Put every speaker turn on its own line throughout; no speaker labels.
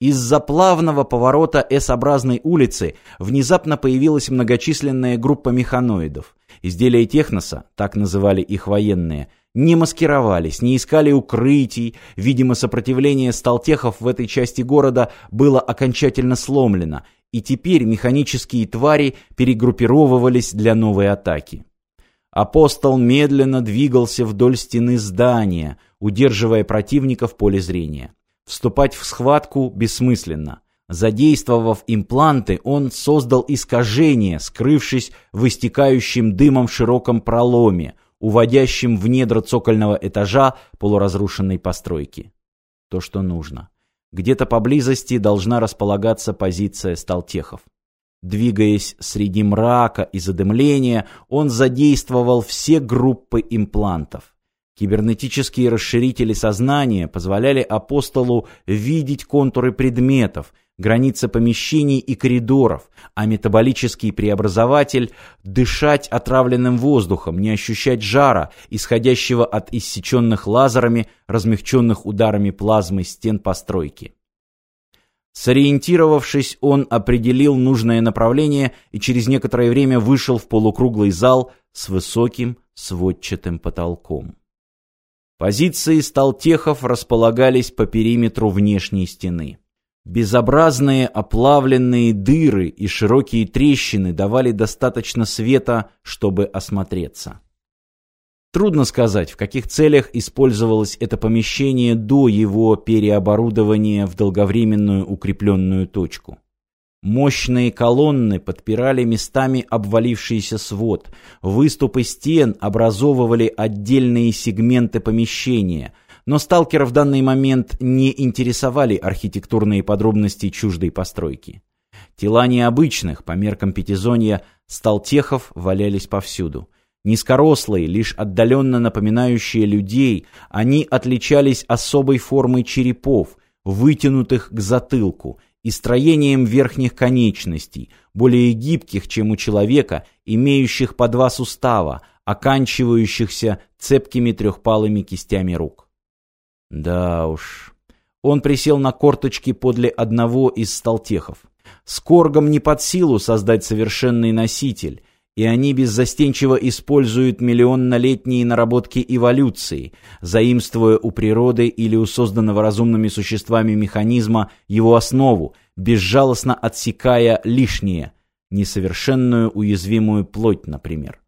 Из-за плавного поворота S-образной улицы внезапно появилась многочисленная группа механоидов. Изделия техноса, так называли их военные, не маскировались, не искали укрытий. Видимо, сопротивление сталтехов в этой части города было окончательно сломлено, и теперь механические твари перегруппировывались для новой атаки. Апостол медленно двигался вдоль стены здания, удерживая противника в поле зрения. Вступать в схватку бессмысленно. Задействовав импланты, он создал искажение, скрывшись в истекающем дымом широком проломе, уводящем в недра цокольного этажа полуразрушенной постройки. То, что нужно. Где-то поблизости должна располагаться позиция сталтехов. Двигаясь среди мрака и задымления, он задействовал все группы имплантов. Кибернетические расширители сознания позволяли апостолу видеть контуры предметов, границы помещений и коридоров, а метаболический преобразователь – дышать отравленным воздухом, не ощущать жара, исходящего от иссеченных лазерами, размягченных ударами плазмы стен постройки. Сориентировавшись, он определил нужное направление и через некоторое время вышел в полукруглый зал с высоким сводчатым потолком. Позиции сталтехов располагались по периметру внешней стены. Безобразные оплавленные дыры и широкие трещины давали достаточно света, чтобы осмотреться. Трудно сказать, в каких целях использовалось это помещение до его переоборудования в долговременную укрепленную точку. Мощные колонны подпирали местами обвалившийся свод, выступы стен образовывали отдельные сегменты помещения, но сталкера в данный момент не интересовали архитектурные подробности чуждой постройки. Тела необычных, по меркам пятизонья, сталтехов валялись повсюду. Низкорослые, лишь отдаленно напоминающие людей, они отличались особой формой черепов, вытянутых к затылку – и строением верхних конечностей, более гибких, чем у человека, имеющих по два сустава, оканчивающихся цепкими трехпалыми кистями рук. Да уж. Он присел на корточки подле одного из сталтехов. С Коргом не под силу создать совершенный носитель, и они беззастенчиво используют миллионнолетние наработки эволюции, заимствуя у природы или у созданного разумными существами механизма его основу, безжалостно отсекая лишнее, несовершенную уязвимую плоть, например.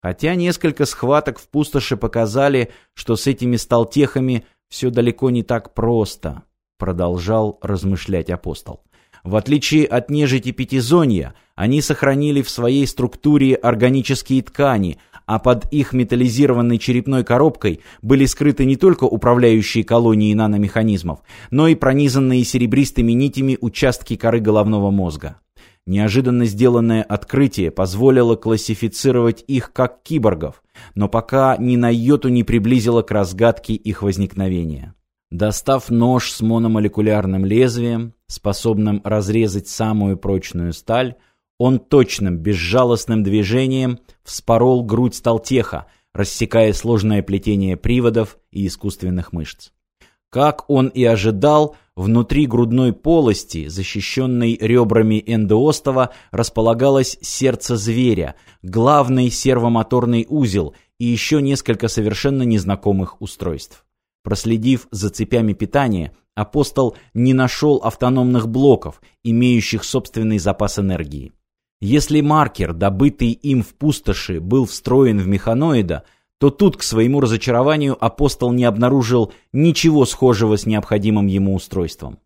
Хотя несколько схваток в пустоши показали, что с этими сталтехами все далеко не так просто, продолжал размышлять апостол. В отличие от нежити пятизонья, они сохранили в своей структуре органические ткани, а под их металлизированной черепной коробкой были скрыты не только управляющие колонии наномеханизмов, но и пронизанные серебристыми нитями участки коры головного мозга. Неожиданно сделанное открытие позволило классифицировать их как киборгов, но пока ни на йоту не приблизило к разгадке их возникновения. Достав нож с мономолекулярным лезвием, способным разрезать самую прочную сталь, он точным, безжалостным движением вспорол грудь Сталтеха, рассекая сложное плетение приводов и искусственных мышц. Как он и ожидал, внутри грудной полости, защищенной ребрами эндоостова, располагалось сердце зверя, главный сервомоторный узел и еще несколько совершенно незнакомых устройств. Проследив за цепями питания, апостол не нашел автономных блоков, имеющих собственный запас энергии. Если маркер, добытый им в пустоши, был встроен в механоида, то тут, к своему разочарованию, апостол не обнаружил ничего схожего с необходимым ему устройством.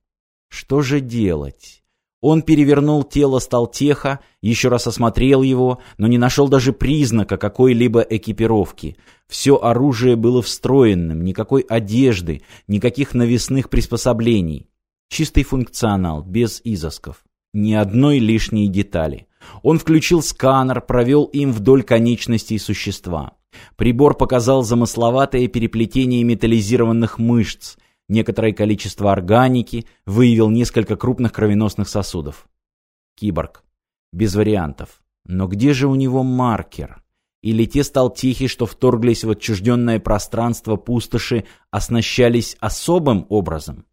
Что же делать? Он перевернул тело Сталтеха, еще раз осмотрел его, но не нашел даже признака какой-либо экипировки. Все оружие было встроенным, никакой одежды, никаких навесных приспособлений. Чистый функционал, без изысков. Ни одной лишней детали. Он включил сканер, провел им вдоль конечностей существа. Прибор показал замысловатое переплетение металлизированных мышц, некоторое количество органики, выявил несколько крупных кровеносных сосудов. Киборг. Без вариантов. Но где же у него маркер? Или те сталтихи, что вторглись в отчужденное пространство пустоши, оснащались особым образом?